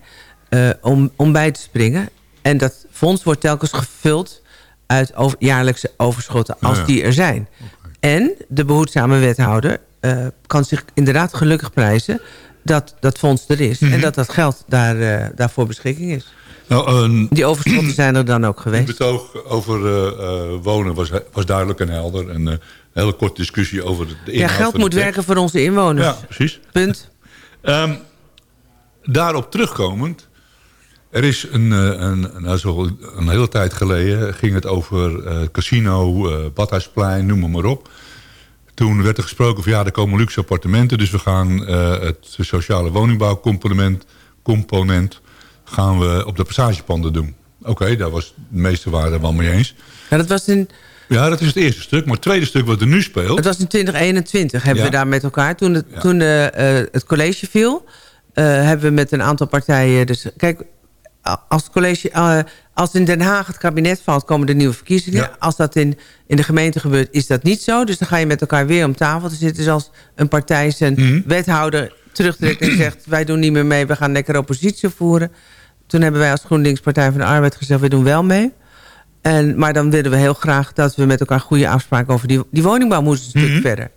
om, om bij te springen. En dat fonds wordt telkens gevuld uit over, jaarlijkse overschotten als ja. die er zijn. En de behoedzame wethouder eh, kan zich inderdaad gelukkig prijzen... dat dat fonds er is en dat dat geld daar, eh, daarvoor beschikking is. Nou, Die overschotten zijn er dan ook geweest. betoog over eh, wonen was, was duidelijk en helder. En een hele korte discussie over de inhoud Ja, geld moet werken voor onze inwoners. Ja, precies. Punt. Ehm, daarop terugkomend. Er is een, eh, een, nou, zo een hele tijd geleden ging het over eh, casino, eh Badhuisplein, noem maar, maar op. Toen werd er gesproken van ja, er komen luxe appartementen. Dus we gaan het sociale woningbouwcomponent component, gaan we op de passagepanden doen. Oké, daar was de meeste waren er wel mee eens. Ja, dat was in, Ja, dat is het eerste stuk. Maar het tweede stuk wat er nu speelt... het was in 2021 hebben Ja. we daar met elkaar. Toen, Ja. toen het college viel, hebben we met een aantal partijen... Dus, kijk, als, college, eh, als in Den Haag het kabinet valt, komen er nieuwe verkiezingen. Ja. Als dat in, in de gemeente gebeurt, is dat niet zo. Dus dan ga je met elkaar weer om tafel te zitten. Dus als een partij zijn Mhm. wethouder terugtrekt en zegt... wij doen niet meer mee, we gaan lekker oppositie voeren. Toen hebben wij als GroenLinks Partij van de Arbeid gezegd... we doen wel mee. En, maar dan willen we heel graag dat we met elkaar goede afspraken over die, die woningbouw moeten een stuk verder.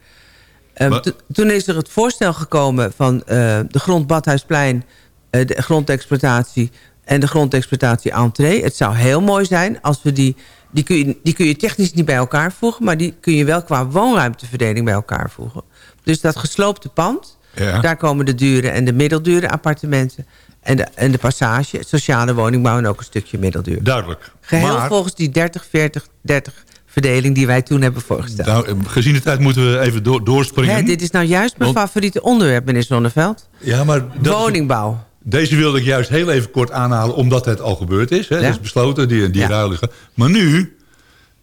Ehm, toen is er het voorstel gekomen van eh, de grond Badhuisplein, eh, de grondexploitatie en de grondexploitatie entree. Het zou heel mooi zijn als we die, die kun je, die kun je technisch niet bij elkaar voegen, maar die kun je wel qua woonruimteverdeling bij elkaar voegen. Dus dat gesloopte pand, Ja. daar komen de dure en de middeldure appartementen en de, en de passage, sociale woningbouw en ook een stukje middelduur. Duidelijk. Geheel maar, volgens die 30, 40, 30, verdeling die wij toen hebben voorgesteld. Nou, gezien de tijd moeten we even door, doorspringen. Hè, dit is nou juist mijn Want- favoriete onderwerp, meneer Zonneveld. Ja, maar dat- Woningbouw. Deze wilde ik juist heel even kort aanhalen, omdat het al gebeurd is. Hè? Ja. Het is besloten, die, die Ja. Maar nu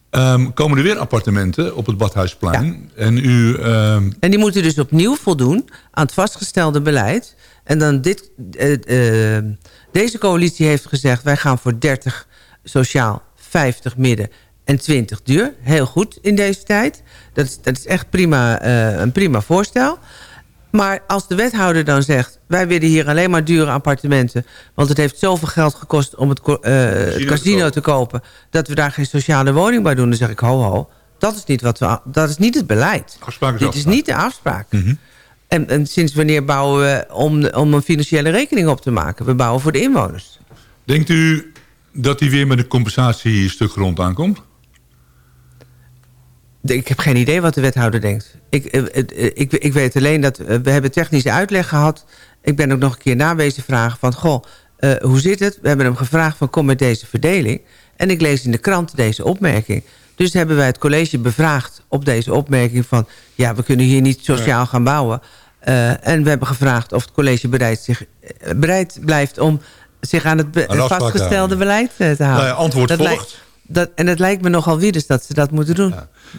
ehm, komen er weer appartementen op het Badhuisplein. En u... ehm, En die moeten dus opnieuw voldoen aan het vastgestelde beleid. En dan dit, eh, eh, deze coalitie heeft gezegd... wij gaan voor 30 sociaal, 50 midden en 20 duur. Heel goed in deze tijd. Dat is, dat is echt prima, eh, een prima voorstel. Maar als de wethouder dan zegt... wij willen hier alleen maar dure appartementen... want het heeft zoveel geld gekost om het, eh, het casino te kopen... dat we daar geen sociale woning bij doen, dan zeg ik ho ho. Dat is niet, wat we, dat is niet het beleid. Afspraak is Dit is niet de afspraak. en, en sinds wanneer bouwen we om, om een financiële rekening op te maken? We bouwen voor de inwoners. denkt u dat hij weer met een compensatiestuk grond aankomt? Ik heb geen idee wat de wethouder denkt. Ik, eh, eh, ik, ik weet alleen dat eh, we hebben technische uitleg gehad. Ik ben ook nog een keer nawezen vragen van... goh, eh, hoe zit het? We hebben hem gevraagd van kom met deze verdeling. En ik lees in de krant deze opmerking. Dus hebben wij het college bevraagd op deze opmerking van... ja, we kunnen hier niet sociaal gaan bouwen. Eh, en we hebben gevraagd of het college bereid, zich, eh, bereid blijft... om zich aan het be- vastgestelde beleid eh, te houden. Nou ja, antwoord Dat volgt. lijkt- dat, en het lijkt me nogal wieders dat ze dat moeten doen.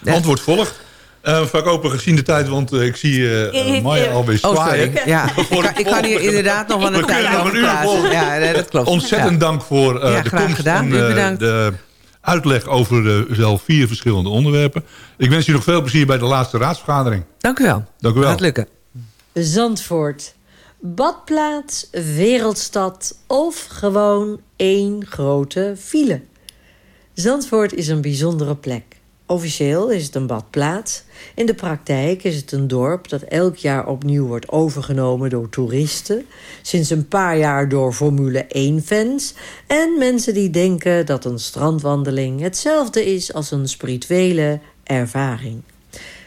Ja. Antwoord volgt. Eh vaak open gezien de tijd, want eh, ik zie eh eh, Maya alweer Oh, zwaaien. sorry. Ja, ik, kan, de ik kan hier inderdaad nog wel een We tijd kunnen nog over een uur praten. Ja, nee, dat klopt. Ontzettend Ja. dank voor eh, Ja, de komst gedaan. en de uitleg over de zelf vier verschillende onderwerpen. Ik wens u nog veel plezier bij de laatste raadsvergadering. Dank u wel. Dank u wel. Gaat lukken. Zandvoort. Badplaats, wereldstad of gewoon één grote file. Zandvoort is een bijzondere plek. Officieel is het een badplaats. In de praktijk is het een dorp dat elk jaar opnieuw wordt overgenomen door toeristen. Sinds een paar jaar door Formule 1-fans. En mensen die denken dat een strandwandeling hetzelfde is als een spirituele ervaring.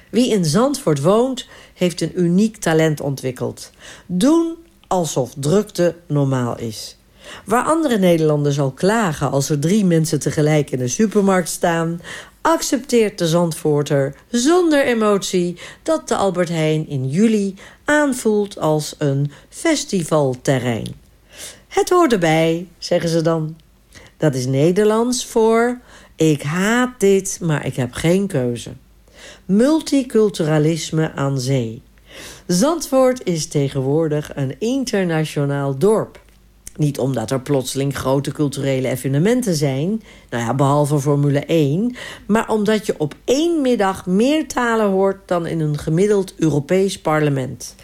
Wie in Zandvoort woont, heeft een uniek talent ontwikkeld. Doen alsof drukte normaal is. Waar andere Nederlanders al klagen als er drie mensen tegelijk in de supermarkt staan, accepteert de Zandvoorter zonder emotie dat de Albert Heijn in juli aanvoelt als een festivalterrein. Het hoort erbij, zeggen ze dan. Dat is Nederlands voor ik haat dit, maar ik heb geen keuze. Multiculturalisme aan zee. Zandvoort is tegenwoordig een internationaal dorp. Niet omdat er plotseling grote culturele evenementen zijn, nou ja, behalve Formule 1, maar omdat je op één middag meer talen hoort dan in een gemiddeld Europees parlement.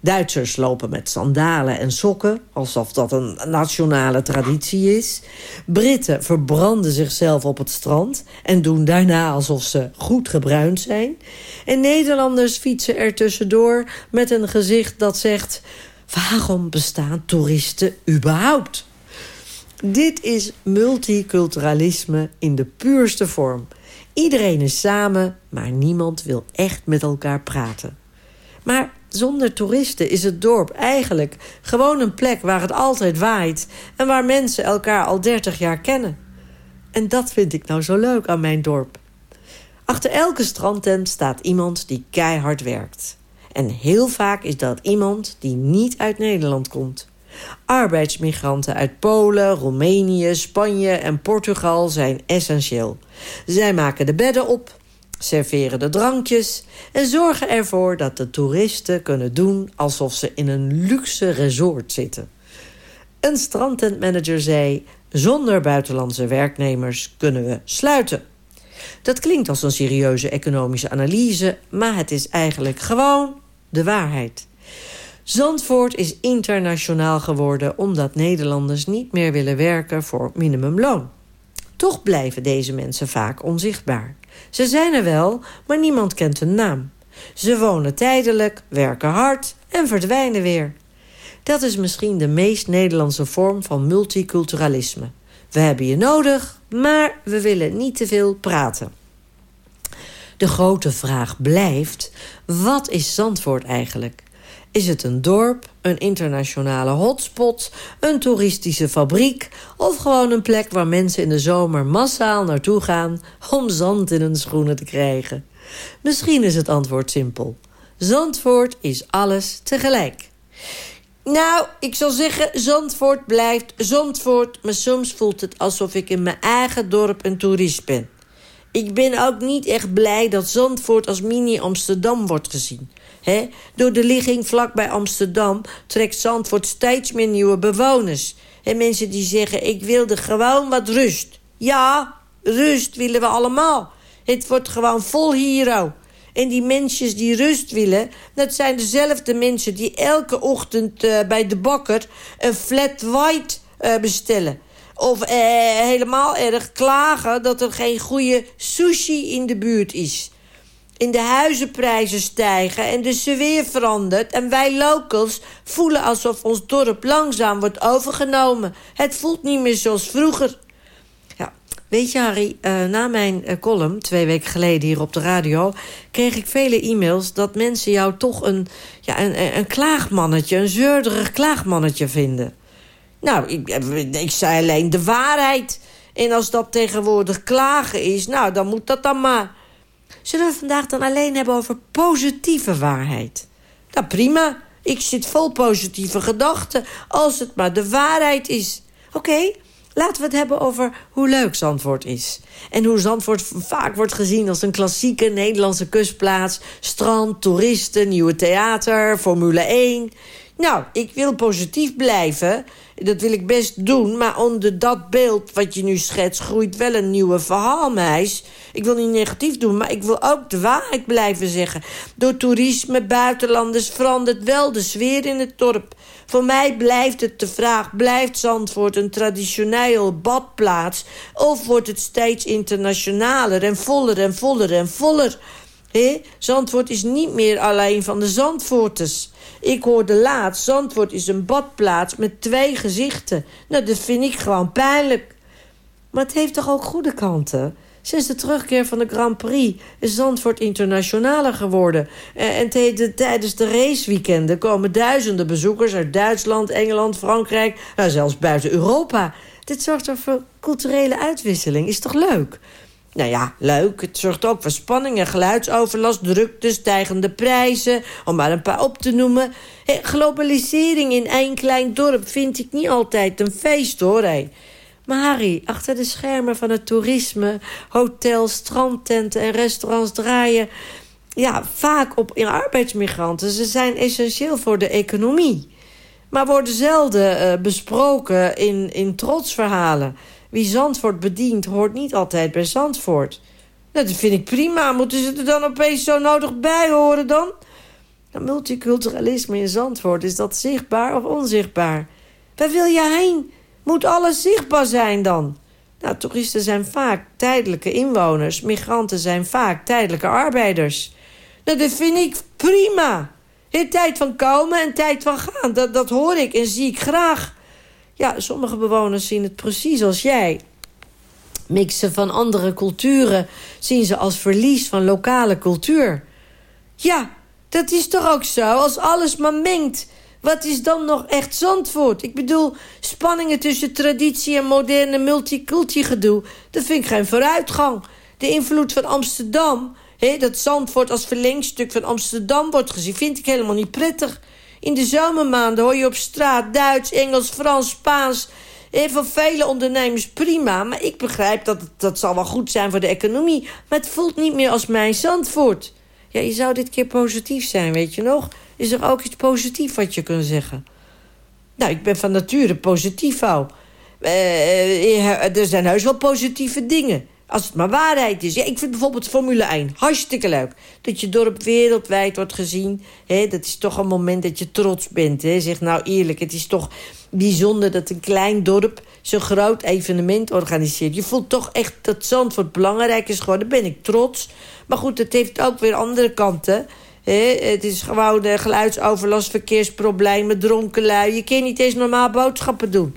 Duitsers lopen met sandalen en sokken, alsof dat een nationale traditie is. Britten verbranden zichzelf op het strand en doen daarna alsof ze goed gebruind zijn. En Nederlanders fietsen er tussendoor met een gezicht dat zegt... waarom bestaan toeristen überhaupt? Dit is multiculturalisme in de puurste vorm. Iedereen is samen, maar niemand wil echt met elkaar praten. Maar zonder toeristen is het dorp eigenlijk gewoon een plek waar het altijd waait en waar mensen elkaar al 30 jaar kennen. En dat vind ik nou zo leuk aan mijn dorp. Achter elke strandtent staat iemand die keihard werkt. En heel vaak is dat iemand die niet uit Nederland komt. Arbeidsmigranten uit Polen, Roemenië, Spanje en Portugal zijn essentieel. Zij maken de bedden op, serveren de drankjes en zorgen ervoor dat de toeristen kunnen doen alsof ze in een luxe resort zitten. Een strandtentmanager zei: zonder buitenlandse werknemers kunnen we sluiten. Dat klinkt als een serieuze economische analyse, maar het is eigenlijk gewoon de waarheid. Zandvoort is internationaal geworden omdat Nederlanders niet meer willen werken voor minimumloon. Toch blijven deze mensen vaak onzichtbaar. Ze zijn er wel, maar niemand kent hun naam. Ze wonen tijdelijk, werken hard en verdwijnen weer. Dat is misschien de meest Nederlandse vorm van multiculturalisme. We hebben je nodig, maar we willen niet te veel praten. De grote vraag blijft: wat is Zandvoort eigenlijk? Is het een dorp, een internationale hotspot, een toeristische fabriek... of gewoon een plek waar mensen in de zomer massaal naartoe gaan... om zand in hun schoenen te krijgen? Misschien is het antwoord simpel. Zandvoort is alles tegelijk. Nou, ik zal zeggen, Zandvoort blijft Zandvoort... maar soms voelt het alsof ik in mijn eigen dorp een toerist ben. Ik ben ook niet echt blij dat Zandvoort als mini-Amsterdam wordt gezien. Hè? Door de ligging vlakbij Amsterdam trekt Zandvoort steeds meer nieuwe bewoners. En mensen die zeggen, ik wilde gewoon wat rust. Ja, rust willen we allemaal. Het wordt gewoon vol hier. En die mensen die rust willen... dat zijn dezelfde mensen die elke ochtend eh, bij de bakker... een flat white eh, bestellen. Of eh, helemaal erg klagen dat er geen goede sushi in de buurt is. In de huizenprijzen stijgen en de sfeer verandert... en wij locals voelen alsof ons dorp langzaam wordt overgenomen. Het voelt niet meer zoals vroeger. Weet je Harry, uh, na mijn uh, column, twee weken geleden hier op de radio... kreeg ik vele e-mails dat mensen jou toch een, ja, een, een klaagmannetje... een zeurderig klaagmannetje vinden. Nou, ik, ik zei alleen de waarheid. En als dat tegenwoordig klagen is, nou, dan moet dat dan maar. Zullen we vandaag dan alleen hebben over positieve waarheid? Nou, prima. Ik zit vol positieve gedachten, als het maar de waarheid is. Oké, laten we het hebben over hoe leuk Zandvoort is. En hoe Zandvoort vaak wordt gezien als een klassieke Nederlandse kustplaats. Strand, toeristen, nieuwe theater, Formule 1. Nou, ik wil positief blijven. Dat wil ik best doen. Maar onder dat beeld wat je nu schetst... groeit wel een nieuwe verhaalmeis. Ik wil niet negatief doen, maar ik wil ook de waarheid blijven zeggen. Door toerisme, buitenlanders verandert wel de sfeer in het dorp. Voor mij blijft het de vraag... blijft Zandvoort een traditioneel badplaats... of wordt het steeds internationaler en voller en voller en voller... He? Zandvoort is niet meer alleen van de Zandvoorters. Ik hoorde laatst, Zandvoort is een badplaats met twee gezichten. Nou, dat vind ik gewoon pijnlijk. Maar het heeft toch ook goede kanten? Sinds de terugkeer van de Grand Prix is Zandvoort internationaler geworden. En tijdens de raceweekenden komen duizenden bezoekers uit Duitsland, Engeland, Frankrijk... Nou, zelfs buiten Europa. Dit zorgt voor culturele uitwisseling. Is toch leuk? Nou ja, leuk. Het zorgt ook voor spanning en geluidsoverlast, drukte, stijgende prijzen. Om maar een paar op te noemen. Globalisering in één klein dorp vind ik niet altijd een feest, hoor. Hey. Maar Harry, achter de schermen van het toerisme... hotels, strandtenten en restaurants draaien... ja, vaak op arbeidsmigranten. Ze zijn essentieel voor de economie. Maar worden zelden uh, besproken in, in trotsverhalen... Wie Zandvoort bedient, hoort niet altijd bij Zandvoort. Nou, dat vind ik prima. Moeten ze er dan opeens zo nodig bij horen dan? Nou, multiculturalisme in Zandvoort, is dat zichtbaar of onzichtbaar? Waar wil je heen? Moet alles zichtbaar zijn dan? Nou, toeristen zijn vaak tijdelijke inwoners. Migranten zijn vaak tijdelijke arbeiders. Nou, dat vind ik prima. He, tijd van komen en tijd van gaan. Dat, dat hoor ik en zie ik graag. Ja, sommige bewoners zien het precies als jij. Mixen van andere culturen zien ze als verlies van lokale cultuur. Ja, dat is toch ook zo, als alles maar mengt. Wat is dan nog echt Zandvoort? Ik bedoel, spanningen tussen traditie en moderne multiculti gedoe... dat vind ik geen vooruitgang. De invloed van Amsterdam, hè, dat Zandvoort als verlengstuk van Amsterdam wordt gezien... vind ik helemaal niet prettig. In de zomermaanden hoor je op straat Duits, Engels, Frans, Spaans... En van vele ondernemers prima, maar ik begrijp dat dat zal wel goed zijn voor de economie. Maar het voelt niet meer als mijn Zandvoort. Ja, je zou dit keer positief zijn, weet je nog? Is er ook iets positiefs wat je kunt zeggen? Nou, ik ben van nature positief, hou. Uh, er zijn heus wel positieve dingen. Als het maar waarheid is. Ja, ik vind bijvoorbeeld Formule 1 hartstikke leuk. Dat je dorp wereldwijd wordt gezien. He, dat is toch een moment dat je trots bent. He. Zeg nou eerlijk, het is toch bijzonder dat een klein dorp... zo'n groot evenement organiseert. Je voelt toch echt dat Zandvoort belangrijk is geworden. Daar ben ik trots. Maar goed, het heeft ook weer andere kanten... He, het is gewoon de geluidsoverlast, verkeersproblemen, dronken lui. Je kan niet eens normaal boodschappen doen.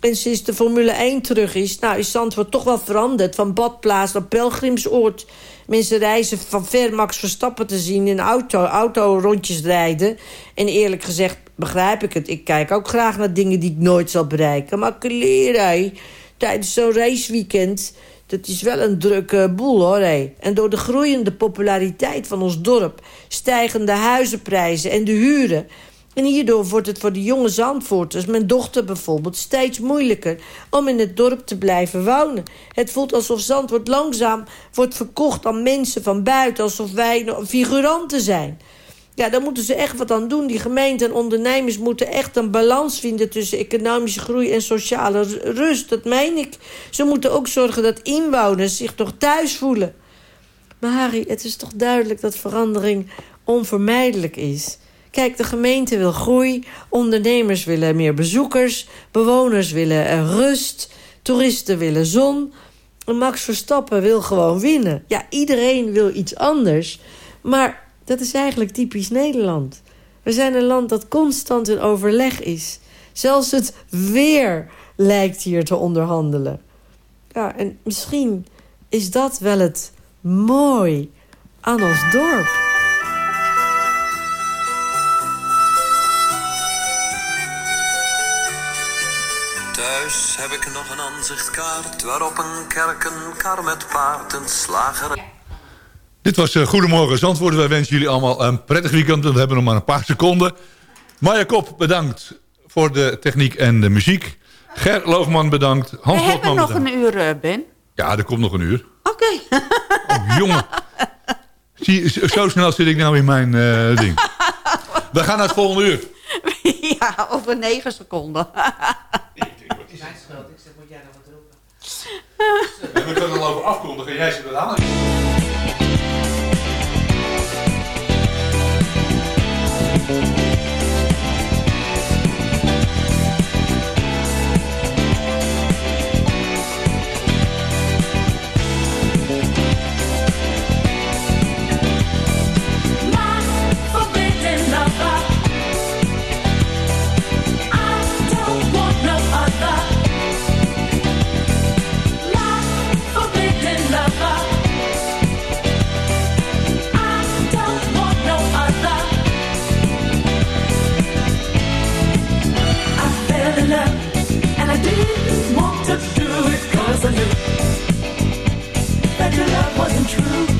En sinds de Formule 1 terug is, nou, is Zandvoort toch wel veranderd. Van badplaats naar pelgrimsoord. Mensen reizen van ver Max Verstappen te zien in auto, auto rondjes rijden. En eerlijk gezegd begrijp ik het. Ik kijk ook graag naar dingen die ik nooit zal bereiken. Maar kleren, tijdens zo'n raceweekend... dat is wel een drukke boel, hoor. hé. En door de groeiende populariteit van ons dorp... stijgen de huizenprijzen en de huren... En hierdoor wordt het voor de jonge Zandvoorters, mijn dochter bijvoorbeeld... steeds moeilijker om in het dorp te blijven wonen. Het voelt alsof Zandvoort langzaam wordt verkocht aan mensen van buiten... alsof wij figuranten zijn. Ja, daar moeten ze echt wat aan doen. Die gemeenten en ondernemers moeten echt een balans vinden... tussen economische groei en sociale ru- rust. Dat meen ik. Ze moeten ook zorgen dat inwoners zich toch thuis voelen. Maar Harry, het is toch duidelijk dat verandering onvermijdelijk is... Kijk, de gemeente wil groei, ondernemers willen meer bezoekers... bewoners willen rust, toeristen willen zon... Max Verstappen wil gewoon winnen. Ja, iedereen wil iets anders. Maar dat is eigenlijk typisch Nederland. We zijn een land dat constant in overleg is. Zelfs het weer lijkt hier te onderhandelen. Ja, en misschien is dat wel het mooi aan ons dorp. Thuis heb ik nog een aanzichtkaart waarop een kerk, een kar met paard, een slager. Dit was uh, Goedemorgen Zandvoort. Wij wensen jullie allemaal een prettig weekend. We hebben nog maar een paar seconden. Maya Kop, bedankt voor de techniek en de muziek. Ger Loogman, bedankt. Hans We hebben nog bedankt. een uur, eh, Ben. Ja, er komt nog een uur. Oké. Oh, jongen. Zie, zo snel zit ik nou in mijn eh, ding. We gaan naar het volgende uur. ja, over negen seconden. We kunnen al over afkondigen. Jij zit er aan. forbidden true.